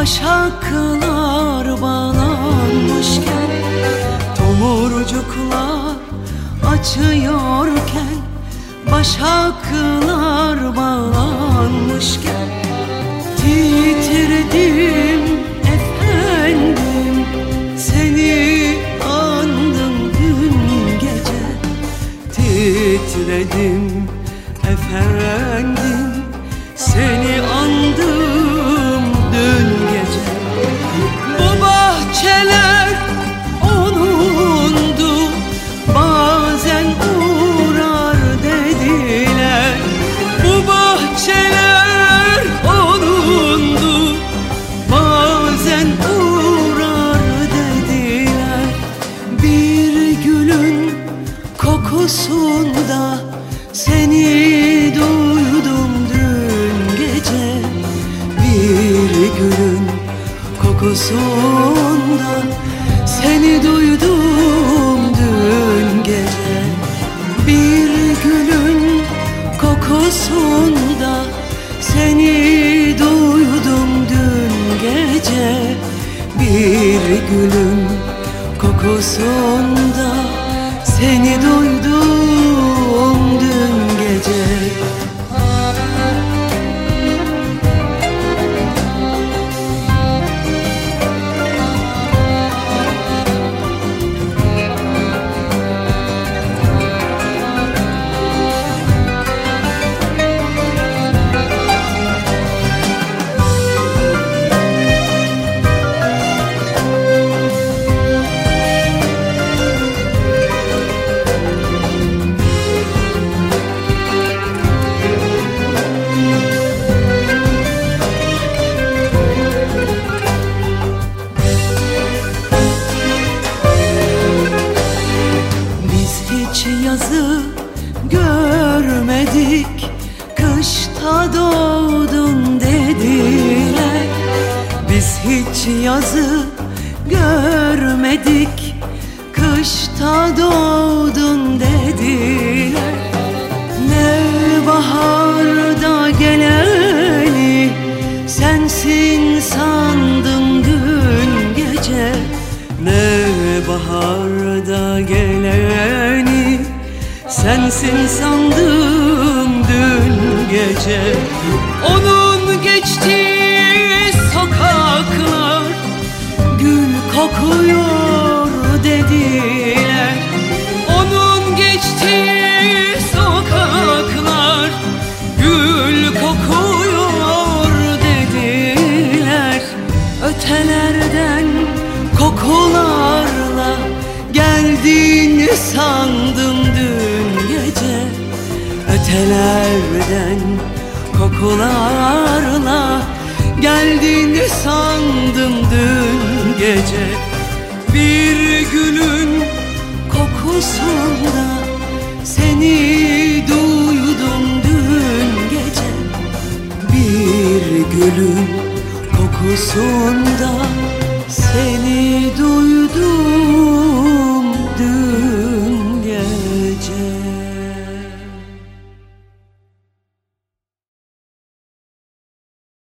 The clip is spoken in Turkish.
Başaklar bağlanmışken Tomurcuklar açıyorken Başaklar bağlanmışken Titredim kokusunda Seni duydum dün gece. Bir gülün kokusunda Seni duydum dün gece. Bir gülün kokusunda Seni duydum dün gece. Bir gülün kokusunda Seni duydum yazı görmedik. Kışta doğdun dediler. Biz hiç yazı görmedik. Kışta doğdun dediler. Ne baharda geleni Sensin sandım dün gece. Ne baharda geleni Sensin sandım dün gece. Onun geçtiği Sitelerden kokularla Geldiğini sandım dün gece. Bir gülün kokusunda Seni duydum dün gece. Bir gülün kokusunda Seni duydum.